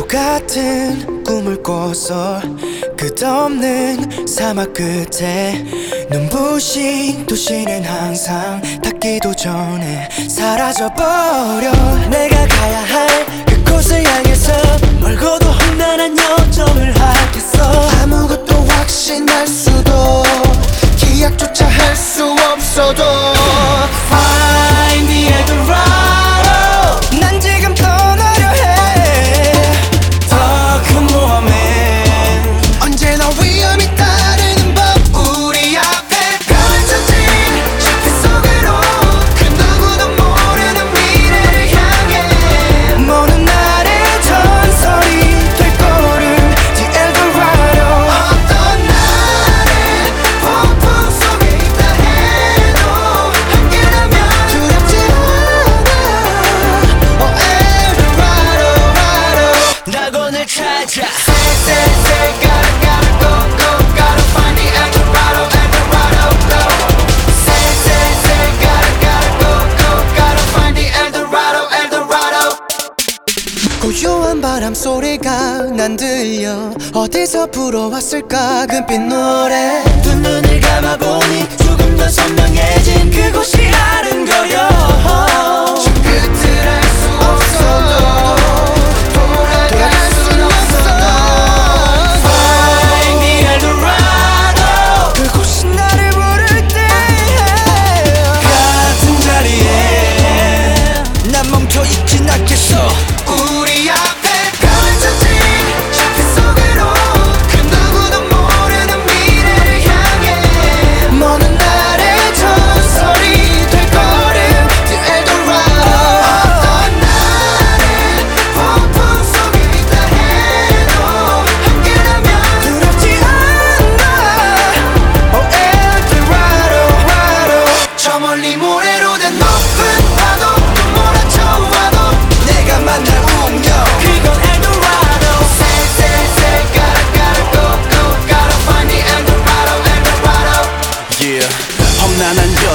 똑같은 꿈을 꿔서 끝없는 사막 끝에 눈부신 도시는 항상 닿기도 전에 사라져버려. 내가 가야 할 그곳을 향해서 멀고도 험난한 여정을 하겠어. 아무것도 확신할 수도 기약조차 할 수 없어도 바람 소리가 난 들려. 어디서 불어왔을까 금빛 노래. 두 눈을 감아보니 조금 더 선명해진 그곳이 아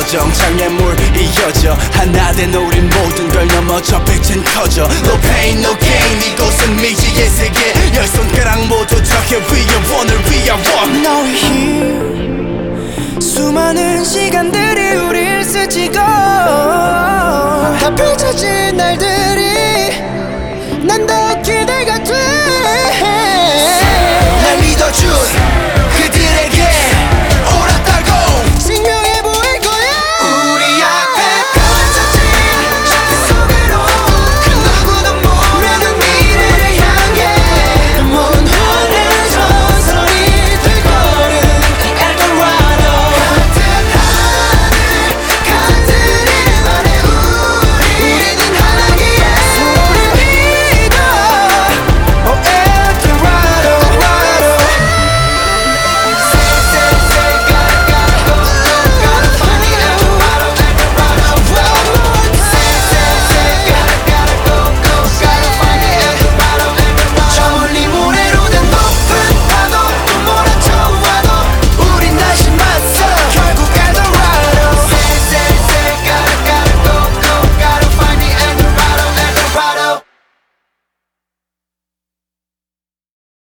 여정 장애물 이어져. 하나 된 우린 모든 걸 넘어 저 빛은 커져. No pain no gain. 이곳은 미지의 세계. 열 손가락 모두 적의 위에 원을 위한 원 너의 힘 수많은 시간들이 우릴 스치고. 다 펼쳐진 더